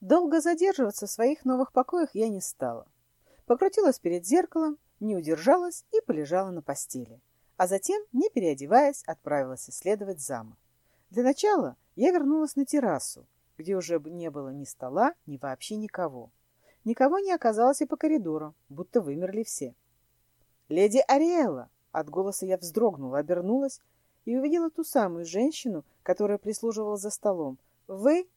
Долго задерживаться в своих новых покоях я не стала. Покрутилась перед зеркалом, не удержалась и полежала на постели. А затем, не переодеваясь, отправилась исследовать замок. Для начала я вернулась на террасу, где уже не было ни стола, ни вообще никого. Никого не оказалось и по коридору, будто вымерли все. «Леди Ариэла!» От голоса я вздрогнула, обернулась и увидела ту самую женщину, которая прислуживала за столом. «Вы?»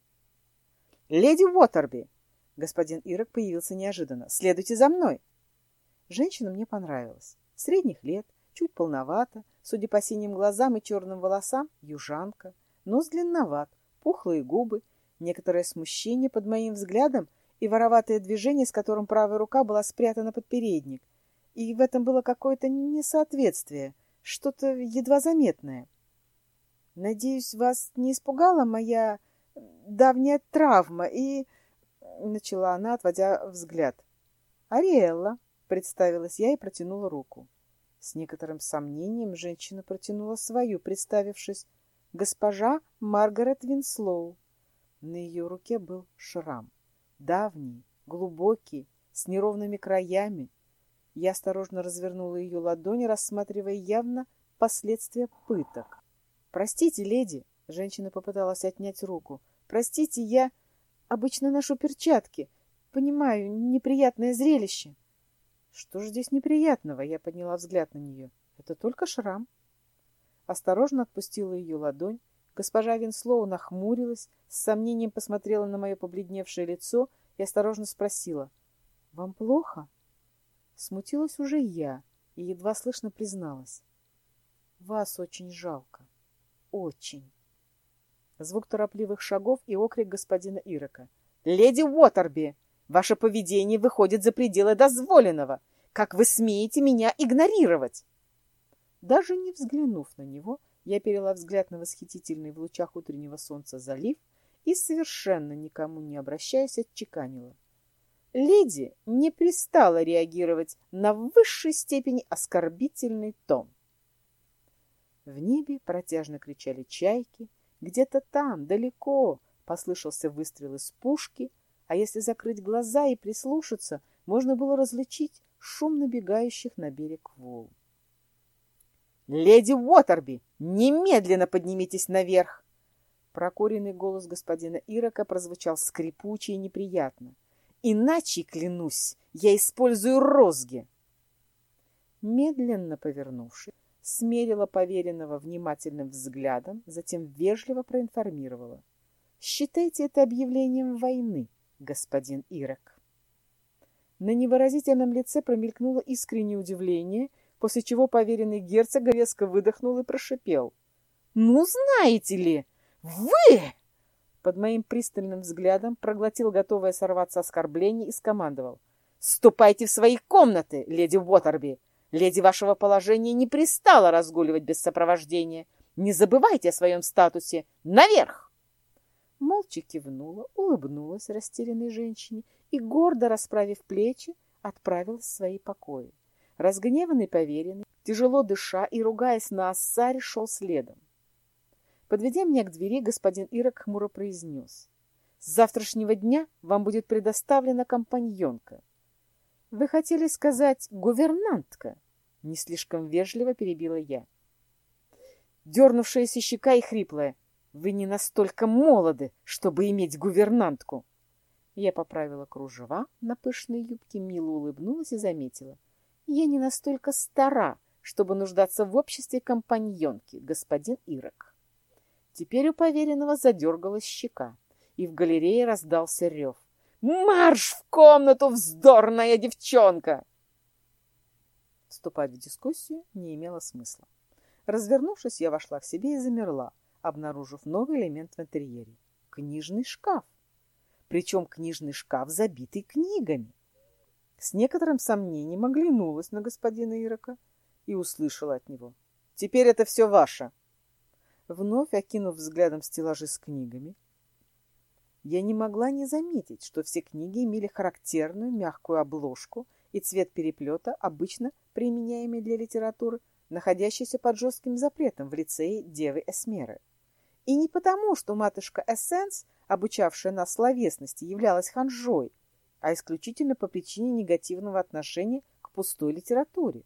«Леди Уотерби!» Господин Ирок появился неожиданно. «Следуйте за мной!» Женщина мне понравилась. Средних лет, чуть полновата, судя по синим глазам и черным волосам, южанка, нос длинноват, пухлые губы, некоторое смущение под моим взглядом и вороватое движение, с которым правая рука была спрятана под передник. И в этом было какое-то несоответствие, что-то едва заметное. «Надеюсь, вас не испугала моя давняя травма и...» — начала она, отводя взгляд. «Ариэлла», — представилась я и протянула руку. С некоторым сомнением женщина протянула свою, представившись. «Госпожа Маргарет Винслоу». На ее руке был шрам. Давний, глубокий, с неровными краями. Я осторожно развернула ее ладони, рассматривая явно последствия пыток. «Простите, леди!» — женщина попыталась отнять руку. «Простите, я обычно ношу перчатки. Понимаю, неприятное зрелище». «Что же здесь неприятного?» — я подняла взгляд на нее. «Это только шрам». Осторожно отпустила ее ладонь. Госпожа Винслоу нахмурилась, с сомнением посмотрела на мое побледневшее лицо и осторожно спросила. «Вам плохо?» Смутилась уже я и едва слышно призналась. «Вас очень жалко. Очень». Звук торопливых шагов и окрик господина Ирока. «Леди Уотерби, ваше поведение выходит за пределы дозволенного. Как вы смеете меня игнорировать?» Даже не взглянув на него, я перела взгляд на восхитительный в лучах утреннего солнца залив и, совершенно никому не обращаясь, отчеканила. Леди не пристала реагировать на высшей степени оскорбительный тон. В небе протяжно кричали чайки, где-то там, далеко, послышался выстрел из пушки, а если закрыть глаза и прислушаться, можно было различить шум набегающих на берег волн. «Леди Уотерби, немедленно поднимитесь наверх!» Прокуренный голос господина Ирока прозвучал скрипуче и неприятно. «Иначе, клянусь, я использую розги!» Медленно повернувшись, смерила поверенного внимательным взглядом, затем вежливо проинформировала. «Считайте это объявлением войны, господин Ирок». На невыразительном лице промелькнуло искреннее удивление, после чего поверенный герцог резко выдохнул и прошипел. «Ну, знаете ли, вы...» Под моим пристальным взглядом проглотил готовое сорваться оскорбление и скомандовал. «Ступайте в свои комнаты, леди Уотерби! Леди вашего положения не пристала разгуливать без сопровождения. Не забывайте о своем статусе. Наверх!» Молча кивнула, улыбнулась растерянной женщине и, гордо расправив плечи, отправилась в свои покои. Разгневанный поверенный, тяжело дыша и ругаясь на Ассаре, шел следом. Подведя меня к двери, господин Ирок хмуро произнес. «С завтрашнего дня вам будет предоставлена компаньонка. «Вы хотели сказать гувернантка?» Не слишком вежливо перебила я. Дернувшаяся щека и хриплая. «Вы не настолько молоды, чтобы иметь гувернантку!» Я поправила кружева на пышной юбке, мило улыбнулась и заметила. «Я не настолько стара, чтобы нуждаться в обществе компаньонки, господин Ирок». Теперь у поверенного задергалась щека, и в галерее раздался рев. Марш в комнату, вздорная девчонка! Вступать в дискуссию не имело смысла. Развернувшись, я вошла в себе и замерла, обнаружив новый элемент в интерьере — книжный шкаф. Причем книжный шкаф, забитый книгами. С некоторым сомнением оглянулась на господина Ирока и услышала от него. «Теперь это все ваше!» Вновь окинув взглядом стеллажи с книгами, я не могла не заметить, что все книги имели характерную мягкую обложку и цвет переплета, обычно применяемый для литературы, находящийся под жестким запретом в лицее Девы Эсмеры. И не потому, что матушка Эссенс обучавшая нас словесности, являлась ханжой, а исключительно по причине негативного отношения к пустой литературе.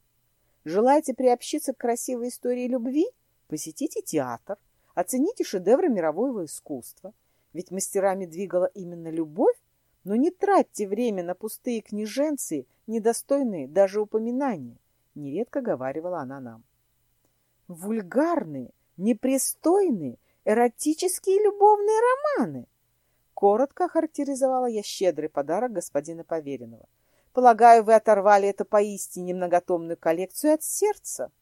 Желаете приобщиться к красивой истории любви? Посетите театр, оцените шедевры мирового искусства. Ведь мастерами двигала именно любовь, но не тратьте время на пустые книженцы, недостойные даже упоминания, нередко говаривала она нам. Вульгарные, непристойные, эротические любовные романы. Коротко характеризовала я щедрый подарок господина Поверенного. Полагаю, вы оторвали эту поистине многотомную коллекцию от сердца.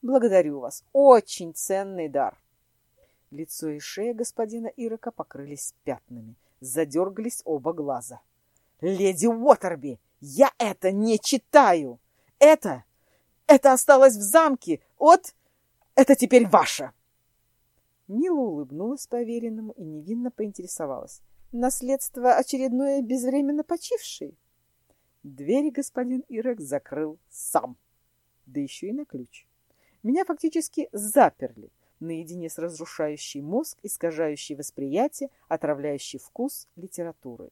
Благодарю вас. Очень ценный дар. Лицо и шея господина Ирока покрылись пятнами. Задергались оба глаза. «Леди Уотерби, я это не читаю! Это... это осталось в замке! Вот... это теперь ваше!» Мила улыбнулась поверенному и невинно поинтересовалась. «Наследство очередное безвременно почившее?» Двери господин Ирек закрыл сам, да еще и на ключ. Меня фактически заперли наедине с разрушающей мозг, искажающей восприятие, отравляющей вкус литературы.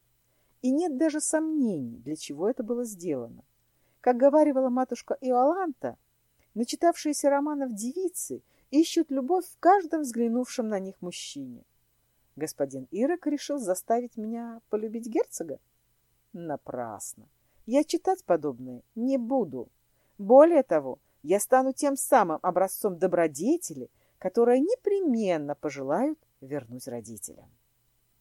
И нет даже сомнений, для чего это было сделано. Как говаривала матушка Иоланта, начитавшиеся романов девицы ищут любовь в каждом взглянувшем на них мужчине. Господин Ирок решил заставить меня полюбить герцога? Напрасно. Я читать подобное не буду. Более того, я стану тем самым образцом добродетели, которое непременно пожелают вернуть родителям.